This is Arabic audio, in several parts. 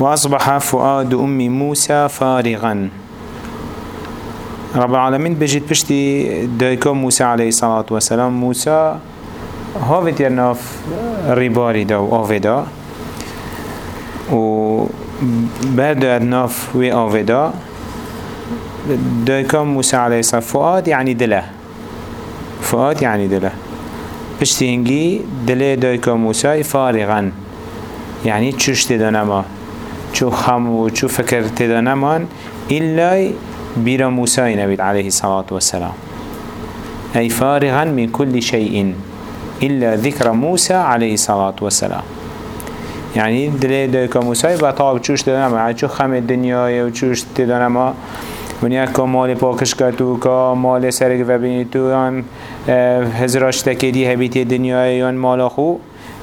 وأصبح فؤاد أم موسى فارغا. رب العالمين بجد بشتي دايكا موسى عليه الصلاة والسلام. موسى هاوت يرناف ريباري دا و آفدا و بعد ادناف وي آفدا دايكا موسى عليه الصلاة فؤاد يعني دلة. فؤاد يعني دلة. بشتي هنگي دلة دايكا موسى فارغا. يعني تشوش تدانما چو خم و چو فکر تدانمان إلا بيرا موسى نبي عليه الصلاة والسلام أي فارغا من كل شيء إلا ذكر موسى عليه الصلاة والسلام يعني دلي دوكا موسى بطاب چوش تدانما يعني چو خم الدنيا و چوش تدانما ونیا که مال پاکش کردو که مال سرگ و بینیتو یان هزراش تکیدی هبیت دنیای یان مال خو.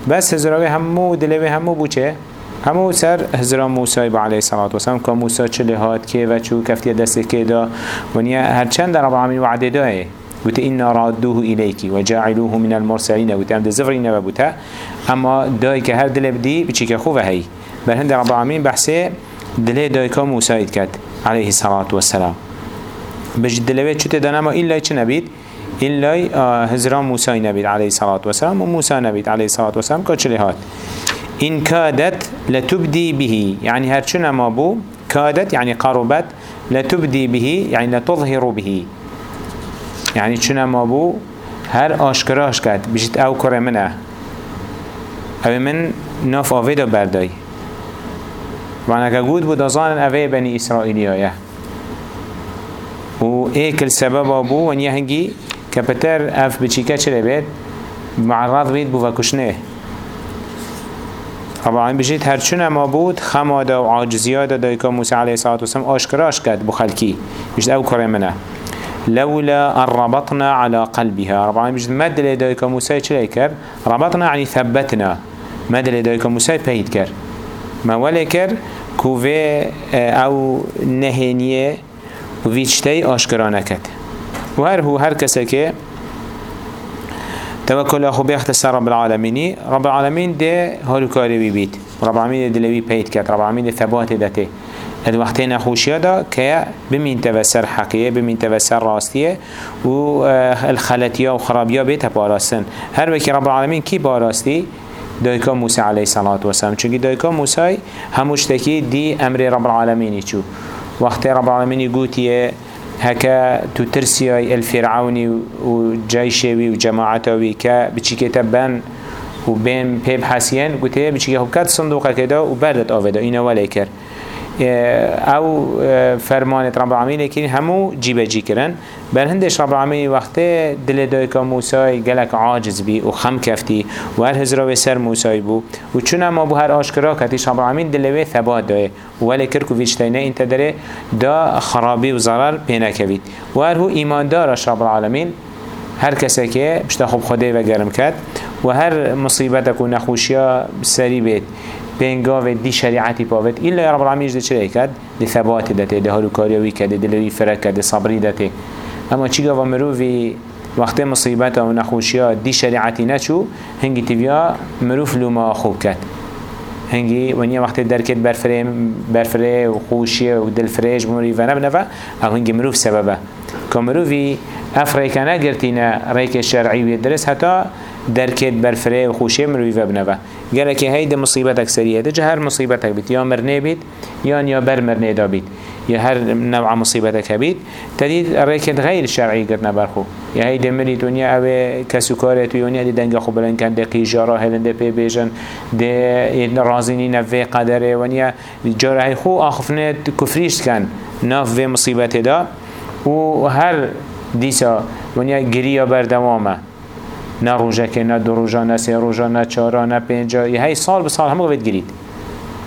بس هزراوی همو دلوی همو بوچه همو سر هزرا موسى با علیه صلات و سلام که موسى چلی هات که و چو کفتی دست که دا ونیا هرچند رب العالمین وعده داه قلت إنا رادوه إليك وجاعلوه من المرسلين قلت أم دزفرين وبوتا أما داي كهر دل بدي بچيك خوفه هي بل هند رب العالمين بحثي دلي داي كام موسى كات عليه الصلاة والسلام. بجد دلويت شو تدنما إلا يتش نبيت إلا هزرا موسى نبيت عليه الصلاة والسلام. وموسى نبيت عليه الصلاة والسلام كاتش إن كادت لتبدي به. يعني هرچنا ما بو كادت يعني قربت لتبدي به يعني لتظهر به. يعني چنا ما بو هر آشکراش کرد بجید أو کره منه أو من ناف آوه دا بردای وأنا که گود بود ازان اوه بنی اسرائیلی آیه و ایک السبب بو ونیا هنگی پتر اف بچیکه چره بید معرض بید بو و طبعا بجيت هرچون ما بود خماده و عاجزیاده دایکا موسی علیه الصلاة والسلام آشکراش کرد بخلکی بجد أو کره منه. لولا ربطنا على قلبها. ربعا بجد مد لديك موسى كر ربطنا يعني ثبتنا. مد لديك موسى كر ما كر كوفي أو نهينيه وفيشتي آشكرانه كت وهر هو هر كسكي توكل أخو بيختصر رب العالمين رب العالمين ده هارو كاري بيبيت رب العالمين ده دلوي بيت كات رب العالمين ده ثبات دته الوقتين خوشيا دا كيا بمين تفسر حقية بمين تفسر راستية والخلطية وخرابية بيتها باراستن هر وكي رب العالمين كي باراستي دايكا موسى عليه الصلاة والسلام. چونكي دايكا موسى هموشتكي دي أمر رب العالمين چو. وقت رب العالمين يقول هكا تو ترسياي الفرعوني وجيشوي وجماعتوي كا بچيكي تبان وبين بيب حسين قلت بچيكي هو كات صندوقه كده وبردت آفده اينا ولا كر أو فرمانت رب العالمين كين همو جيبه جي كرن بل هندش رب العالمين وقت دل دايكا موسى قالك عاجز بي وخم كفتي وهر هزرا سر موسى بو وچون ما بو هر آشكرا كتيش رب العالمين دلوه ثبات دايه ولی کرکو ویشتینه انت داره دا خرابی و ضرر پینه کوید و هر هو ایمان رب العالمین هر کسی که بشتا خوب خوده و گرم کرد و هر مصیبت و نخوشیا سری بید بينجا و دي شريعتي باوت إلا يا رب العالمين جد شري كد دي ثبات دته دي هلو كاريوي كد دي لوي فرق كد دي صبري دته أما چيگا و مروفي وقت مصيبت و نخوشيا دي شريعتي نچو هنگي تبيا مروف لما خوب كد هنگي ونيا وقت دركت برفره برفره و خوشيا و دل فريج بمروي و نبنفا أو هنگي مروف سببه. كمروفي افريكا نگرتينا ريك الشرعي ويدرس حتى دركت برفره و خوشي مروي و بنفا گلک هید مصیبتک سریه ده هر مصیبتک بید یا مرنه بید یا یا بر مرنه دا بید یا هر نوع مصیبتک بید تدید ریکت غیر شرعی گرنا برخو یا هید مری دنیا اوه کسو کاره تو دی دنگ خوب بلن کن ده قیجارا هلن ده پی بیجن ده رازینی نوه قدره ونیا جاره خو آخفنه کفریش کن و مصیبت دا. و هر دیسا ونیا گریا بردوامه نه روژه که نه دو روژه نه سه روژه نه چهارا نه پنجا هی سال به سال همو گوید گرید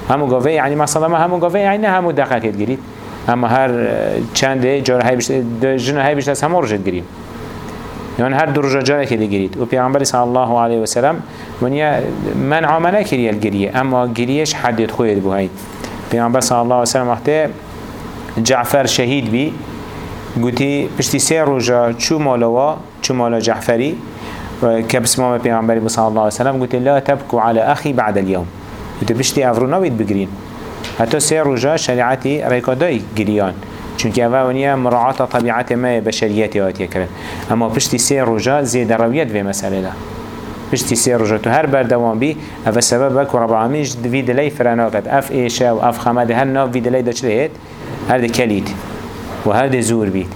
همو گوه یعنی مثلا ما همو گوه یعنی همو دقیقه گرید اما هر چنده جاره های بیشتر جنه های بیشتر همه روژه گریم یعنی هر دو روژه جاره که گرید و پیامبر صلی الله علیه و سلم ونیا من عامله کریه الگریه اما گریهش حدید خوید بو هید پیامبر صلی الله علیه و سلم وقتی جعفر شهید بی گوتی پشتی سه روژه چو مالوا چو مالا جعفری. كبسمام پیغمبری صلی الله علیه وسلم قلت لا تبكوا على أخي بعد اليوم. قلت بشتي أفرو نوید بگرین حتى سه رجا شریعتی ریکادای گریان چونکه اوه ونیا مراعات طبیعت ما بشریتی آتیه کرد أما پشتی سه رجا زید رویت به مسئله ده. پشتی سه رجا تو هر بردوان بی اوه سبب و رب العالمین وی دلی فرناکت أف ایشه و أف خمد هر ناف وی دلی دا چه هید هر ده کلید و هر ده زور بید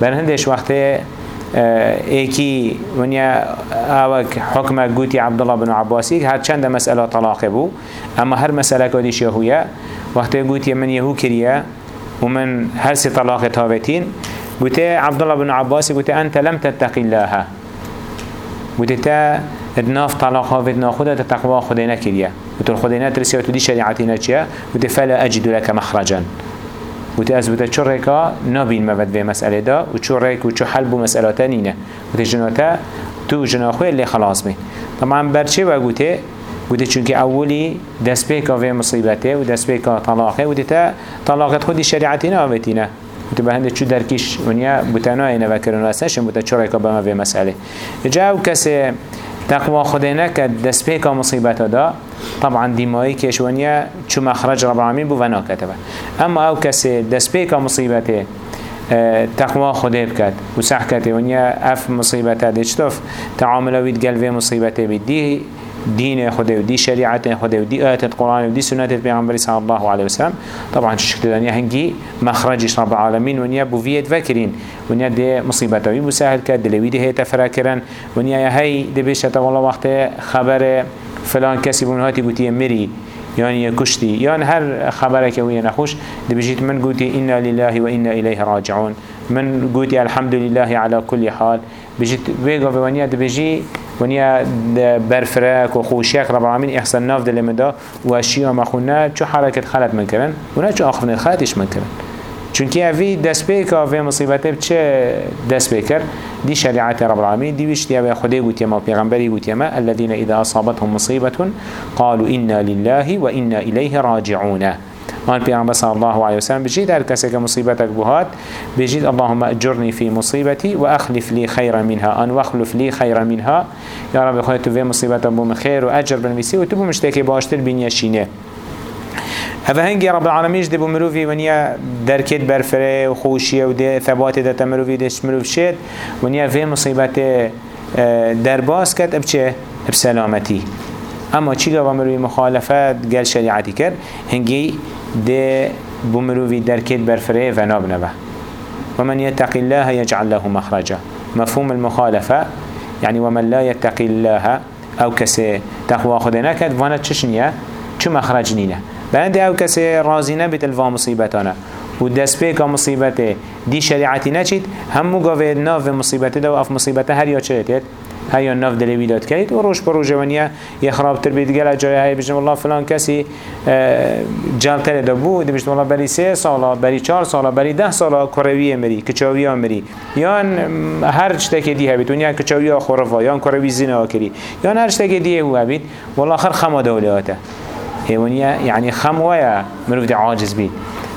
بر هندش وقتی ایکی ونیا اوک حکم گوتی عبدالله بن عباسی هر چند مسئله طلاق بو. أما هر مسئله کدیش یهویه وقتی گوتی من یهو کریه ومن هر سي طلاق تابتين قلت عبد الله بن عباس قلت أنت لم تتقي الله. قلت تا ادناف طلاق هافت ناخده تتقوى خدينا كريا. قلت الخدينا ترسي وتدي شريعتنا چيا قلت فلا أجد لك مخرجا. قلت أثبت شركا نبين مبد في مسألة دا وشرك وشو حلب مسألة تانينة قلت جناتا تو جناخوه اللي خلاص بي طبعا برشي وقلت بوده چونکه اولی دست پیکا و مصیبته و دست پیکا طلاقه و تا طلاقت خودی شریعتی نه. آوتینه بوده به هنده چو درکیش ونیا بوتنا اینه و راستش بوده چرا که به و مسئله. جا أو کسی تقوى خدينا كدس بيكا مصيبات دا طبعا ديمائي كيش ونيا شو مخرج رب العالمين بونا كتبه. اما أو كسي دس بيكا مصيبته تقوى خدي بكت. وسحكته ونيا اف مصيبته دي شتوف تعامل ويد قلبه مصيبته بدي دين خدا ودي شريعة خدا ودي آيات القرآن ودي سنة البيغمبر صلى الله عليه وسلم. طبعا شكل دنيا هنجي مخرجش رب العالمين ونيا بوفيت فكرين. ونيا دي مصيبة وي مساهل كد دلوي دي هي تفراكرن ونيا هاي دي بيشتا والله وقت خبر فلان كسي بونهاتي بوتي مري يعني كشتي يعني هر خبرك ويا نخوش دي بجيت من قوتي إنا لله وإنا إليه راجعون. من قوتي الحمد لله على كل حال. بجيت بيغا ونيا دي بجي ونیا برفرک و خوشیک رب العالمین احسن ناف دل مدا و اشیا مخونه چو حرکت خلط من کرن و نه چو آخرین خلطش من کرن چونکه اوی دست بیکا و مصیبت چه دست بیکر دی شریعت رب العالمین دی وشتی اوی خودی گوتی ما پیغمبری گوتی ما الذين إذا أصابتهم مصیبت قالوا إنا لله و أنا الیه راجعونه آن پیامبر صلی الله علیه و سلم بجید هر کسی که مصیبتک بهات بجید اللهم أجرني في مصيبتي وأخلف لي خيرا منها أن وأخلف لي خيرا منها. يا رب خودت تو مصیبت بوم خیر و اجر بنویسی و تو بمشتکی باشتر هذا هنگی رب العالمینش دی بمروفی ونیا درکت برفره و خوشیه و دی ثبات دت مروفی دش مروف شد ونیا في مصیبت آه، درباس کد ابچه بسلامتی اما چی گفت مروی مخالفت؟ گل شریعتی کرد. هنگی ده بمروي دركت برفره وناب نبه. ومن يتق الله يجعل له مخرجا. مفهوم المخالفة؟ يعني ومن لا يتق الله أو كسي تقوى خدنا كد وأنا تشنيا چو مخرج نينه بعد أو كسي رازي نبت الفا مصيبتانا و دست پیکا مصیبته دی شریعتی نچید همو گاوه ناو مصیبته دو اف مصیبته هر یا چه هيا ناف دلوي داد كريت وروش بروجه ونيا يخراب تربيت قال جاي هاي بجم الله فلان كسي جال تل دبو دي بجم الله بري سه سالا بري چار سالا بري ده سالا كروي مري كچاوي مري يان هر چتك دي هبيت ونيا كچاوي خرفا يان كروي زنا كري يان هر چتك دي هو هبيت والله آخر خما دولياته هي ونيا يعني خمويا مروف دي عاجز بيت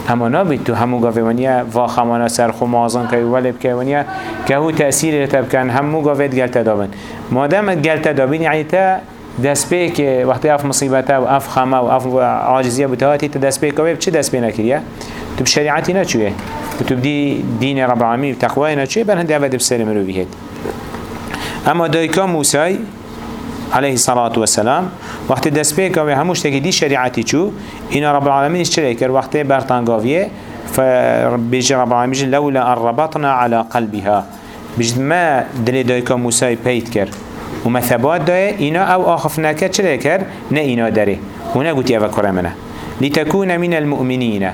اما نبید تو همو گاوه ونیا و خمانه سر خو مازن که ولب که ونیا که هو تأثیر تب کن همو گاوه گل تدابن مادام گل تدابین یعنی تا دست پی که وقتی اف مصیبته و اف خمه و اف عاجزیه بتهاتی تا دست پی که چه دست پی نکریه؟ تو بشریعتی نچوه تو بدی دین رب العالمین تقوی نچوه بر هنده اول بسر مروی هید اما دایکا موسی عليه الصلاة والسلام وقت دست بيك و هموش دي شريعتي چو إنا رب العالمين اشتري كر وقت برطانقاوية فبيجي رب العالمين لولا ربطنا على قلبها. بجد ما دلي دايكا موسى بيت كر وما ثبات داي إنا أو آخفنا كر چري كر نا إنا داري ونا قلت يا فكرة منا لتكون من المؤمنين.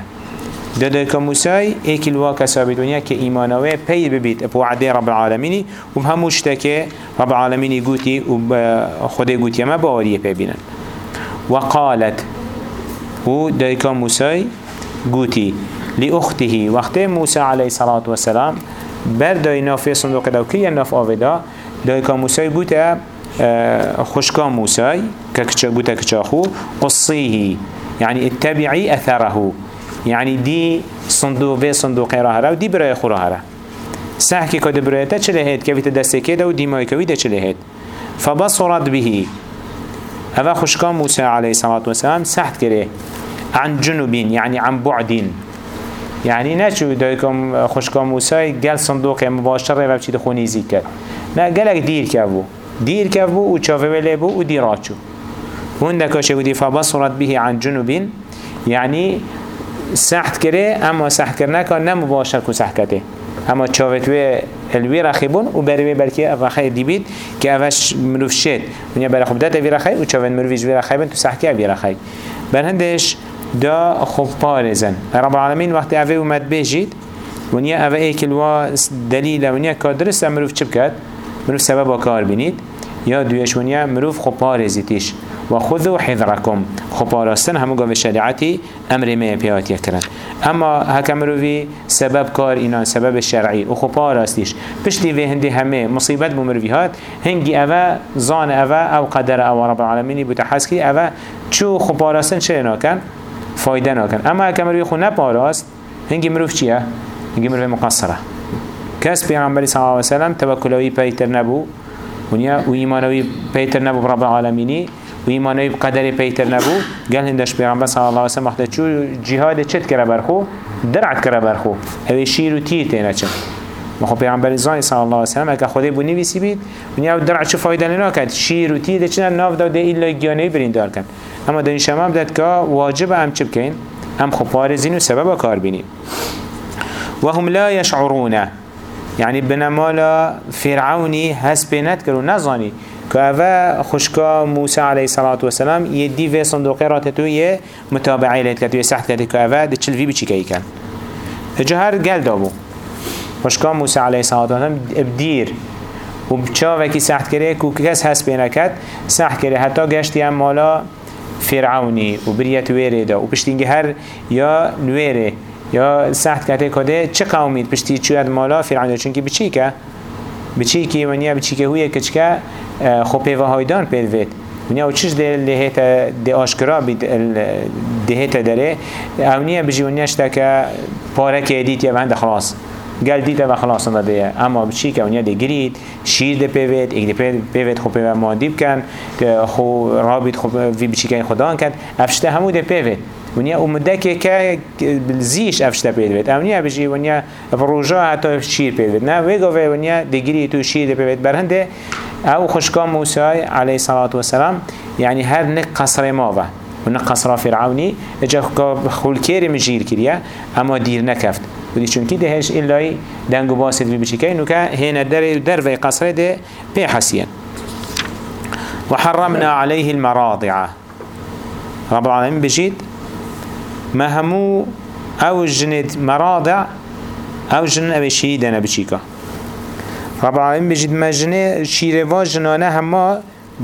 داده که موسای ایک الواقع که ایمانوه پی ببید اپو عده رب العالمینی و هموش که رب العالمینی گوتی و خود گوتی ما باوریه پی بینن. و قالت و داده که موسای گوتی لأخته وقت موسى عليه الصلاة والسلام بردای نافی صندوق دو که ناف آودا دای که موسى گوته خشکا موسى ككتشا گوته كتشاخو قصيه يعني اتبعي أثره. يعني دي صندوق في صندوق راه ودي براي خورا هرا. سحكي كده براي هيد كوي تدسته كده ودي ماي كوي ده چله هيد فبصرت به هذا خشكا موسى عليه الصلاة والسلام سحت كده عن جنوبين يعني عن بعدين يعني نشو دايكم خوشكا موسى قال صندوق مباشر و بچی خونی زیکر نه قالك دير كابو دير كابو و چاوه بلبو و ديراتشو هندك شو فبصرت به عن جنوبين يعني سحت كره اما سحت کرنا كان نمباشر كو سحت كته اما چاوت و الوی رخیبون و بری بلکه رخی دیبید که اوش مروف شد. ونیا برای خوب دات وی رخی و چاون مروفیش وی رخیبن تو سحکی وی رخی. برهندش دا خوب پارزن. رب العالمین وقتی اوه اومد بجید ونیا اوه ایکل و دلیل ونیا که درست مروف چه بکد مروف سبب کار بینید. یا دویش ونیا مروف خوب پارزیتیش وخذوا حذركم. خباراستن همو قوة شريعتي أمر ما يبيات يكرن أما هكامرو في سبب كار إنان سبب الشرعي وخباراستيش بشتي في هندي همه مصيبت بمروفي هات. هنگي أفا زان أفا أو قدر أو رب العالمين بتحسكي أفا چو خباراستن چه ناكن فايدة ناكن أما هكامرو في خو نباراست هنگي مروف چيه هنگي مروف مقصرة. كس بيغمبري صلى الله عليه وسلم توكلوي بيتر نبو. ونیا و ایمانوی پیتر نبو رب العالمینی. و ایمانوی قدر پیتر نبو. گل هندش پیغمبر صلی الله علیه وسلم وقت چو جهاد چت کرا برخو درعت کرا برخو. اوی شیر و تیر تینا چن مخو پیغمبر زانی صلی الله علیه وسلم اگه خودی بو نویسی بید و نیا درعت چه فایده ننا کرد شیر و تیر چن ناف داده ایلا گیانه برین دار کن. اما در شما بدد که واجب هم چه بکن هم خب پارزین و سبب کار بینیم وهم لا يشعرون يعني بنمالا که اوه خشکا موسی علیه صلات و سلام یه دیو صندوقه را یه متابعه لید کرد یه سحت که اوه ده چلوی بچی که کن اجا هر گل دابو خشکا موسی علیه صلات و سلام ابدیر. و بچا وکی سخت کرده که کس هست بینکت سخت کرده حتی گشتی هم مالا فرعونی. و بریت ویره دا. و پشتینگه هر یا نویره. یا سخت کرده کده چه قومید پشتی چوید مالا فرعونی. چون چونکه بچی که بچی که منیا بچی که هویه کچکه. خو پیوه هایدان پیوید منیا و چش ده لهت ده آشکرا بید دهت داره. اونیه بجی منیاش که پاره که دید یا بند خلاص. گل دیده و خلاص نده اما بچی که اونیا ده گرید شیر ده پیوید ایک ده پیوید خو پیوه مادی بکن خو رابید خو وی بچی که خدا کن. افشته همو ده پیوید ونیا اومده که که زیش افشته پید بید اونیا بجی ونیا فروجا حتی شیر پید بید نه ویگو وی ونیا دگیری تو شیر پید بید برهنده أو خشکا موسی علیه صلاة و سلام يعني هر نك قصر ماوه ونك قصر فرعوني إجا خلکیر مجیر کریه أما دیر نکفت ودي چونكي دهش إلاي دنگو باسد في بشكي نوكا هنا در در في قصر ده بحسيا وحرمنا عليه المراضع. رب العالمين بجيت ما همو أو جند مراضع أو جن أو شهيدنا بچيكا رب العالمين بجد ما جنه شيروا جنانه هما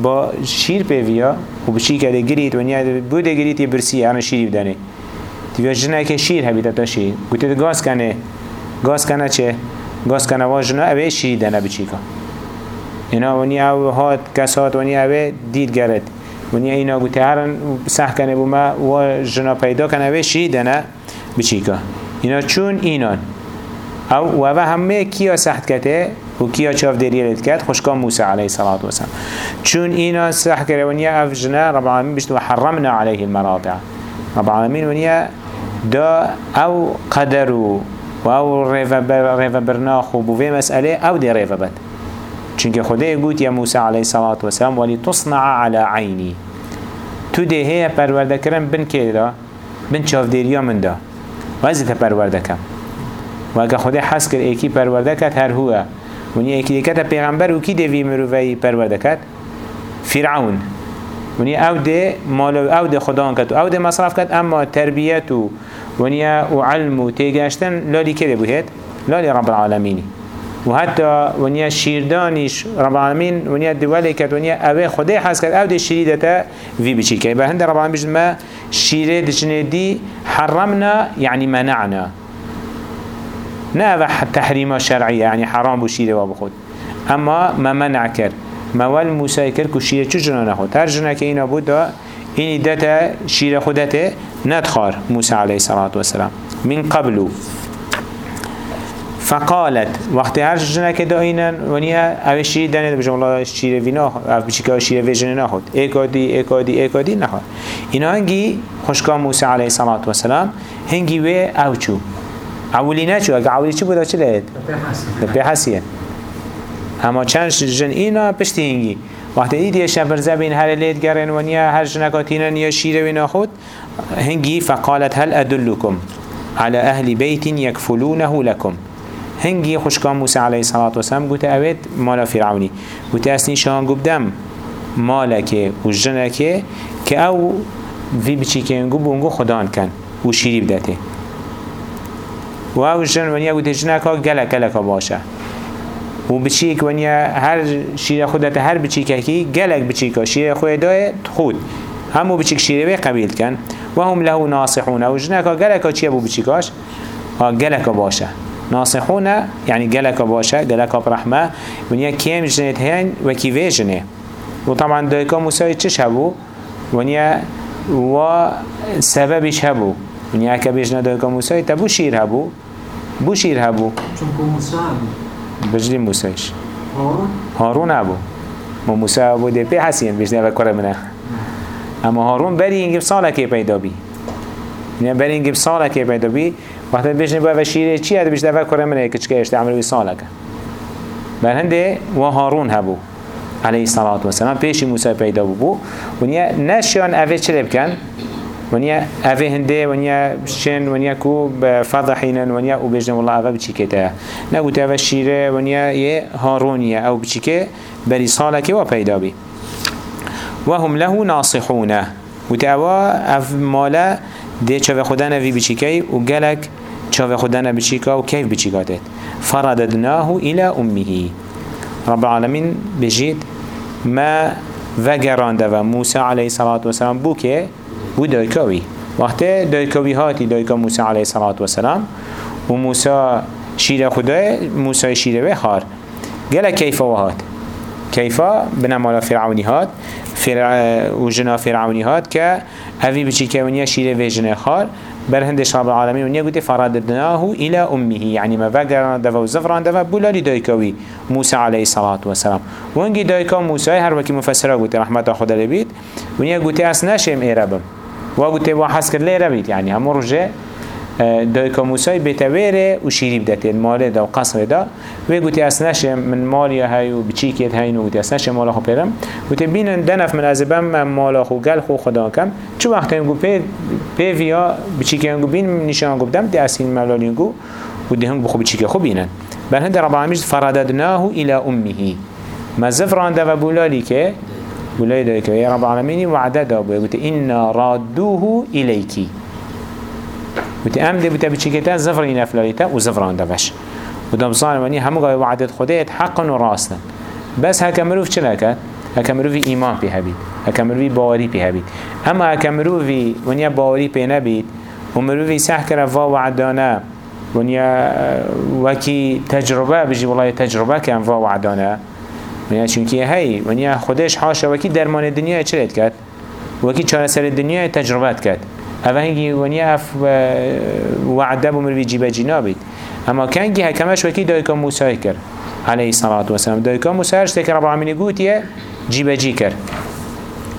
با شیر پیویا و بچی که گرید و نیا بود گرید یه برسی انا شیری بدنه تیویا جنه که شیر هبیده تا شیر. گوته گاز کنه. گاز کنه چه؟ گاز کنه و جنه اوه شیری دنه بچی که؟ اینا و نیا او هات کسات و نیا اوه دید گرد. ونیا اینا گوته هرن سح کنه بوما و جنا پیدا کنه و شی دنه بچیکا اینا چون اینان. او و همه کیا سحت کته؟ و کیا چاف دریلت کرد؟ خوشکان موسی علیه الصلاة والسلام چون اینا سح کنه ونیا اف جنا رب العالمین بشت و حرمنا علیه المراضع رب العالمین ونیا دا أو قدرو و أو ریفا برناخ و بوه مسئله أو دی ریفا بد. چونکه خدا گوت یا موسی علیه الصلاة والسلام ولی تصنع على عینی. تو ده هی پرورده کرن بن که دا؟ بن چافدیریا من دا. وزی پرورده کم. و اگه خدا حس کر ایکی پرورده کد هر هوه. ونی ایکی دیکت پیغمبر و کی دوی مروفی پرورده کد فرعون ونی أو ده مال أو ده خدا کد أو ده مصرف کد اما تربیت و ونی أو علم و تیگشتن لالی که بوهید لالی رب العالمینی وحتى ونيا شيردانيش رب العالمين ونيا دولي كت ونيا أبي خدي حس كت أو دي شريدة في بشي كي بهند رب العالمين بجد شيرد جندي حرمنا يعني منعنا نافع تحريم شرعية يعني حرام بشيرة وبخد أما ما منع كر ما وال موسى كر كشيرة چجنا نخد هر جنا كينا بودا إني داتا شيرة خدته ندخار موسى عليه الصلاة والسلام من قبله فقالت وقت هر جنك داينن ونيا أو شيء دانه بجم الله شيء وینا أو بچیکا شیر ویژن نخود. ایکادی ایکادی ایکادی نخود. اینا هنگی خوشکا موسی علیه الصلاة والسلام هنگی و أو اولی نچو اگه اولی چی بودا چی لید؟ به حسیه. اما چند جن اینا پشتی هنگی وقتی ایدی شبرزه بین هر لید گرن ونیا هر جنکاتینن یا شیر وینا خود هنگی فقالت هل ادلكم على أهل بيت يكفلونه لكم هنگی خوشکان موسی علیه الصلاة والسلام گوته اوید مالا فرعونی. گوته اصنی شان گبدم مالکه و جنکه که أو وی بچی که انگو بونگو خدان کن. و شیری بدته. و أو جن ونیا گوته جنکا گلک گلکا باشه. و بچیک ونیا هر شیر خودت هر بچیک کی گلک بچیکا شیر خود دای خود. همو بچیک شیره بی قبیل کن. و هم له ناصحون. و جنکا گلکا چیه بو بچیکاش؟ گلکا باشه. ناصحون يعني جلك باشا جلك برحمة. ونيا كيم جنت هين وكي فيجنه وطبعا دايكا موسى تش هبو. ونيا وسببش هبو ونيا كبيجنا دايكا موسى تبو شير هبو؟ بو شير هبو. چونكو موسى هبو. بجلي موسىش هارون؟ هارون هبو. ما موسى هبو دي بي حسين بيجنا بكره منه. اما هارون بري ينجب صالة كي پیدا بي يعني بري ينجب صالة كي پیدا بي وقت بيجن بوا شيره چی هده بیش دفع کرم منه کچکه اشتعمل بی سالك بل هنده و هارون هبو. عليه الصلاة والسلام پیشی موسى پیدا بو. ونیا نشان اوه چه بکن ونیا اوه هنده ونیا شن ونیا کو بفضحینن ونیا أو بجن والله اوه بچی کتا نگوت اوه شیره ونیا یه هارونیه. أو بچی که بری سالك و پیدا بی. وهم له ناصحونه. وتاوا اف مالا دي چاوه خدا نوی بچیکی و گلک چاوه خدا نبچیکا و کیف بچیکاتت فرددناه إلى امه رب العالمين بجيت ما وگرانده و موسى عليه الصلاة والسلام بو که بو دایکاوی. وقت دایکاوی هاتی دایکا موسى عليه الصلاة والسلام و موسى شیر خدا موسى شیر و خار. گلک کیف وهات؟ كيفا بنمالا فرعوني هات. فرع وجنا فرعوني هات كا هذي بشي كونيا شيله في جنا خار. برهندش رب العالمين ونيا قلت فرددناه إلى أمه. يعني ما فقرنا دفا وزفران دفا بولاري دايكوي موسى عليه الصلاة والسلام. وانجي دايكا موسى هر وكي مفسره قلت رحمة خدا لبيت ونيا قلت أسناشم إيرابم وقلت وحسكر لي ربيت يعني هم رجع دایکا موسای بتویره و شیری بدته مال دا و قصر دا و گوتی اصنش من مالی های و بچیکت های و گوتی اصنش مالا خو پیرم گوتی بینن دنف من از بم من مالا خو گل خو خدا کم چه وقت هم گو پی پی ویا بچیکی هم گو بین نشان گو بدم دی اسین ملالی گو و دی هم بخو بچیکی خو بینن. بل هند رب العالمین فرددناه إلى امه مزفران دا و بولالی که بولای دایکا یا رب العالمین وعده دا بو گوتی إنا رادوه الیکی وتي أم دي بتا بچيكتا زفر ينفلاليتا وزفران دفش. ودام ظالماني همو قاوي وعدت خديت حقا وراسنا بس هكا مروف چلاكا هكا مروفي ايمان بي هبيت هكا مروفي باوري بي هبيت اما هكا مروفي ونيا باوري بي نبيت ومروفي سحكرا فا وعدانا ونيا وكي تجربة بجي والله تجربة كان فا نه چونکی هی منیا خودش حاشا کی درمان دنیا چرید کرد؟ و کی چاره سر دنیا تجربه کرد. اوه هنگی نیا اف وعده بمروی جیبه جینا بید. اما کنگی حکمش وکی دایکا موسی کرد. علیه و سلام دایکا موسی هرشتی که رب العالمین گوتیه جیبه جی کرد.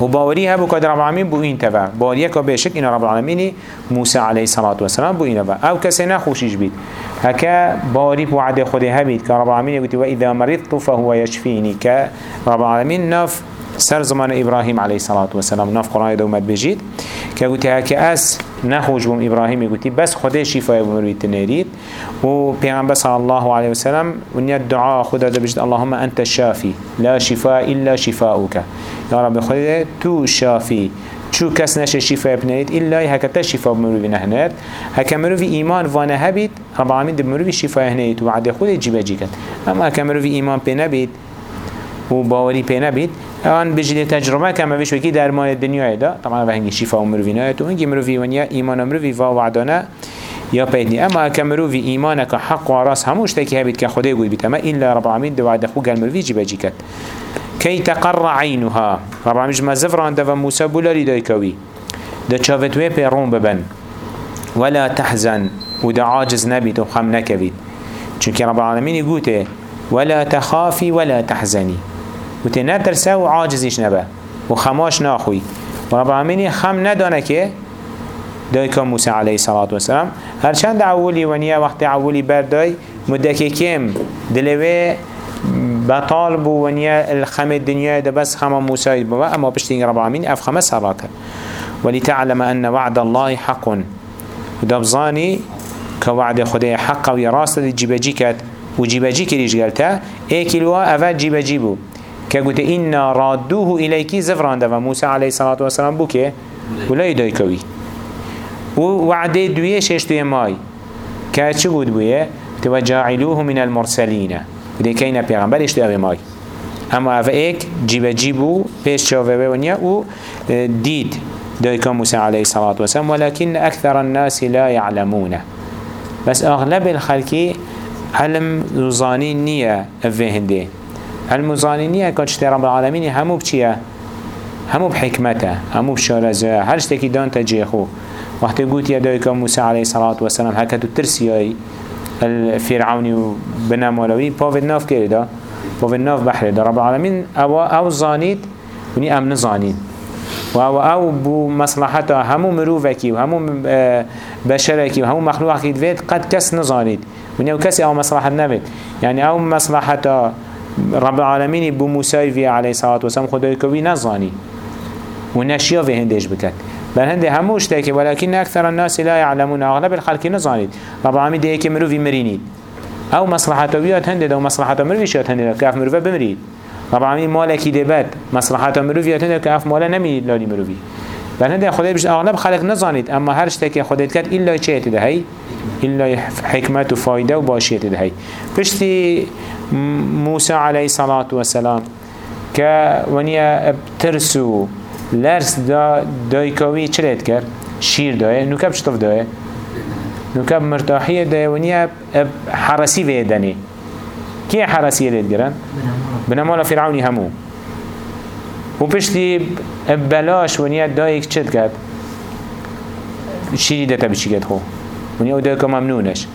و باوری هبو که رب العالمین بو این تبع. باوریه که بشک این رب العالمین موسی علیه الصلاة والسلام بو این تبع. أو کسی نخوشیش بید. هكا باوری بوعد خود هبید که رب العالمین گوتی و اذا مرضت فهو يشفيني که رب العالمین نف سر زمان إبراهيم عليه الصلاة والسلام نف قرآن دومت بجيد كقولت هكا أس نخوش بم إبراهيم يقولي بس خده شفاء بمروي تنريد و بيغمبر صلى الله عليه وسلم ونيا الدعاء خدا ده بجد اللهم أنت الشافي لا شفاء إلا شفاؤك رب خده تو شافي شو كس نشه شفاء بنيت إلا هكا شفاء بمروي نهنات هكا مروي إيمان وأنا هبيت رب العالمين ده مروي شفاء هنيت وعد خده جيبه جيكت أما هكا مروي إيمان بنبيت و باوری پی نبید آن بجید تجربه که بيش وكي درمان الدنيا دا طبعا به هنگی شفا و مروفینایت و هنگی مروفی ونیا ایمان مروفی و وعدانه یا پیدنی اما که مروفی ایمانک حق و راس هموش تکی هبید که خدا گوی بیتما إلا رب العالمین دو وعده خوگل مروفی جی بجی کد كي تقر عينها رب العالمين ما زفران دفا موسى بولاري دايكوي دا چاوتوه بيرون ببن ولا تحزن ودا عاجز نبيت وخم نكبيت چونك رب العالمين يقول ولا تخافي ولا تحزني نترسى وعاجزيش نبا وخماش ناخوي ورب العالمين خم ندانه که دايكا موسى عليه الصلاة والسلام. هرچند عولي ونيا وقت عولي برداي مدكي كم دلوه بطال بو ونيا الخم الدنيا ده بس خم موسى بوا اما بشتين رب العالمين اف خمس سراك ولتعلم ان وعد الله حق. ودبزاني كوعد خدای حق و راست جیبجی کد و جیبجی کریش گلتا ایکلوا اول جیبجی بو. که گوته اینا رادوه الیکی زفرانده. و موسی علیه صلاة و سلام بو که ولای دای کوی. و وعده دویه ششتوی مای. که چه بود بویه؟ تو جاعلوه من المرسلین. بده که اینا پیغمبرش دوی مای. اما اوه ایک جیبجی بو پیش چاوه ونیا و دید دايكا موسى عليه الصلاة والسلام ولكن أكثر الناس لا يعلمونه بس أغلب الخلق علم زاني نية أفهنده علم زاني نية كاتشت رب العالمين همو بچيه همو بحكمته همو بشارزه هر شتكي دان تجيخو وقت قلت يا دايكا موسى عليه الصلاة والسلام. هكذا ترسياي الفرعوني بنا مولوي. بافد ناف كيردا بافد ناف بحر دا. رب العالمين أو, أو زانيت وني أمن زانين و أو بو مصلحتا. همو مروفكي و همو بشركي و همو مخلوقكي دوید قد كس نزانيد و نيو كسي أو مصلحت نبید يعني أو مصلحتا رب العالمين بو موسى عليه الصلاة والسلام خدای کوي نزاني. و نشيا في هندش بكت. بل هنده هموش تاكي ولكن أكثر الناس لا يعلمون أغلب الخلق نزانيد رب العالمين ده يكي مروفي مرينيد أو مصلحتا ويات هنده دو مصلحتا مروفي شات هنده كاف مروفا بمريد رب العالمين مالكي دبت مصلحات مروفي هتنده که اف مالا نمی لالی مروفي بل هنده خدای بشت اغلب خلق نزانید اما هر شتکی خودت کرد إلا چه تدهی إلا حكمت و فایده و باشی تدهی پشتی موسى عليه الصلاة والسلام که ونیا بترسو لرس دا دایکاوی چلید کرد شیر دایه نوکب چطف دایه نوکب مرتاحیه دایه ونیا حرسی ویدنی كي حراسية ليت جرن بنمالا فرعوني همو و پشتی بلاش ونیا دایک چت کرد شیری دتا بچی کرد خو ونیا دایک ممنونش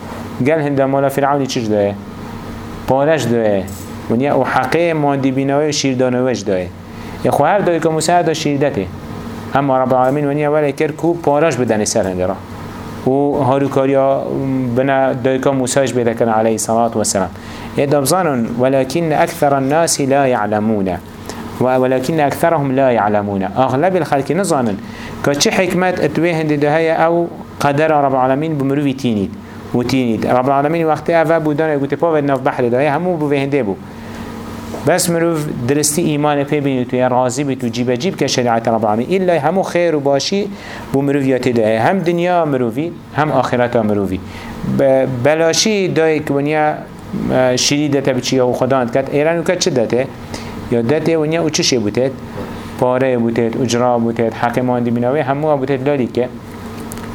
قال هنده مالا فرعوني چش دایه پارش دایه ونیا أو حقه ماندی بیناوی و شیر دانوش دایه یا خو هر موسیقه دا شیر دته اما رب العالمین ونیا ولی کرد کو پارش بدن سر هنده را. و بنا دايكا موساش بذكر عليه الصلاة والسلام يدبزانون ولكن أكثر الناس لا يعلمون ولكن أكثرهم لا يعلمون أغلب الخلق نظانا كتش حكمة اتوهن دهية أو قدر رب العالمين بمروي تينيد وتينيد رب العالمين وقت أفا بودان يقول تبا نف بحر دهية همو بوهن بو بس مروف درستی ایمان پی بینی تو راضی بی تو جیب جیب که شریعت رب العالمین. ایلا همو خیر و باشی بو مروفیات ده هم دنیا مروفی هم آخرت مروفی. بلاشی دای که ونیا شیری دته بچی و خدا اند کت. ایران که چه دته؟ یا دته ونیا أو چه شی بوتید پاره بوتید اجرا بوتید حکمان دی بناوی همو بوتید لالی که؟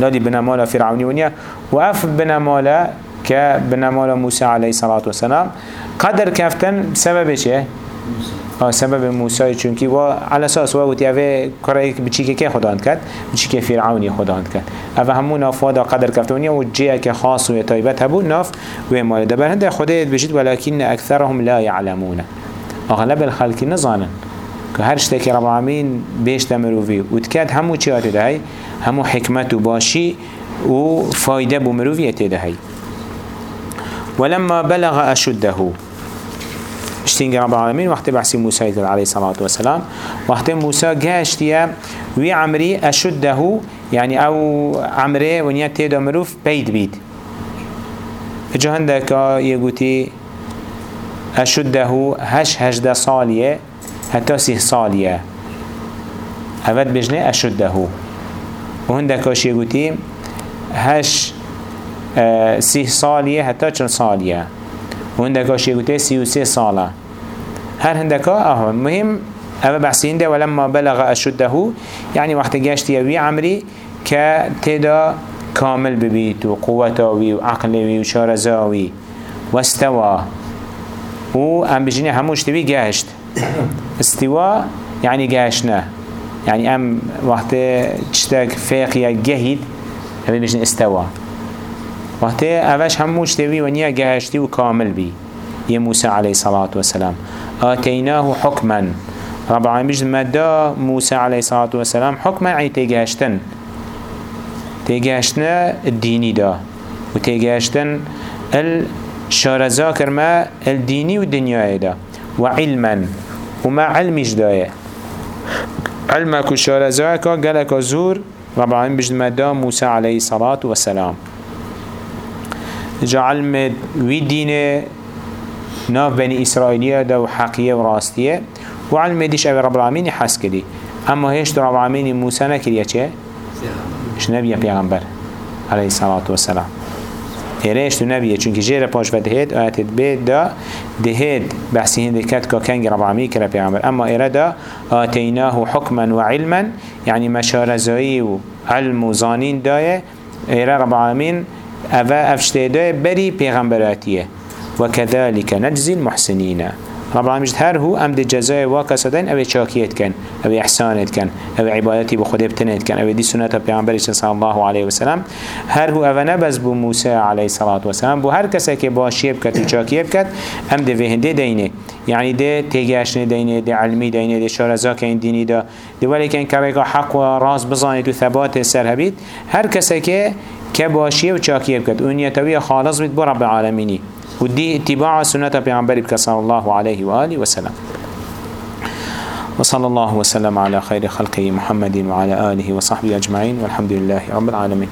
لالی بنمالا فرعونی ونیا. و اف بنمالا که بنمالا موسی علیه الصلاة والسلام. قدر كفتن سبب چه؟ آه سبب موسى چونكي و على أساس وقت آوه كره بچي که خداند کرد؟ بچي که فرعوني خداند کرد. آوه همون نافادا قدر كفتونيا و جيه که خاص و طيبت هبو ناف و مال دبر هنده خدایت بجید ولكن اكثرهم لا يعلمون اغلب الخلق نظانا که هر شتکی رب العالمین بیش دمروفی و تکد همو چی آتی دهی؟ همو حکمت و باشی و فایده بو مروفی دهی. ولما بلغ أشده. اشتين رب العالمين وقت بحثي موسى عليه الصلاة والسلام وقت موسى جاشتيا وي عمري أشده يعني أو عمري ونيا تيدا مروف بيت بيت جهندك يقولي أشده هش هجد صالية حتى سيه صالية أفد بجنة أشده وهندك يقولي هش سيه صالية حتى چل صالية وهندكا شيكوتي سيو سي صالة هر هندكا اهو مهم اما بحثين ده ولما بلغ أشده يعني وقت جاشت يوي عمري كتدا كامل ببيت وقوتاوي وعقلوي وشارزاوي واستوى و ام بجيني هموش تبي جاشت استواء يعني جاشنا يعني ام وقت تشتاك فاقية جهد هم بجيني استوى وقتی اوش هموش تبی و نیا گهشتی و کامل بی یه موسى عليه الصلاة والسلام آتيناه حكما رب العالمين بجد مدى موسى عليه الصلاة والسلام حكما يعني تيجاشتن تيجاشتن الديني دا وتيجاشتن الشارزاكر ما الديني والدنيا دا وعلما وما علمش دايه علمك والشارزاكر قالك زور رب العالمين بجد مدى موسى عليه الصلاة والسلام جعل مد وی دینه ناف بني إسرائيلية دو حقية وراستية. وعلم ديش أبي رب العالمين حس كدي. أما هيش رب العالمين موسى نكريا چه؟ اش نبيه پیغمبر. عليه الصلاة والسلام. هيريش تو نبيه. چونك جيره پاش و دهيد آيات بيت دا دهيد. بحثي هنده كت كا كنگ رب العالمين كرا پیغمبر. أما إيرا دا آتيناه حكما وعلما يعني مشارزائي وعلم وظانين داية. إيرا رب العالمين أفا أفشتاده بري پیغمبراتيه وكذلك نجزي المحسنين. رب العالمين جد هر هو أم دي جزاء واكسدين أو شاكيت كان أو إحسانت كان أو عبادتي بخده بتنت كان أو دي سنة پیغمبر صلى الله عليه وسلم. هر هو أو نبز بو موسى عليه الصلاة والسلام بو هر كسا كي باشي بكت و شاكي بكت أم دي فهنده دينه يعني دي تيجاشن دينه دي علمي دينه دي شارزاك این ديني دا. دي ولي كان كريكا حق و راس بزانيت و ثبات سر هبيت هر كسا كي كباشيه وشاكيه بكت ونيتوية خالص بيت برب العالمين ودي اتباع سنة پیغمبر بك. صلى الله عليه وآله وسلم. وصلى الله وسلم على خير خلقه محمد وعلى آله وصحبه أجمعين. والحمد لله رب العالمين.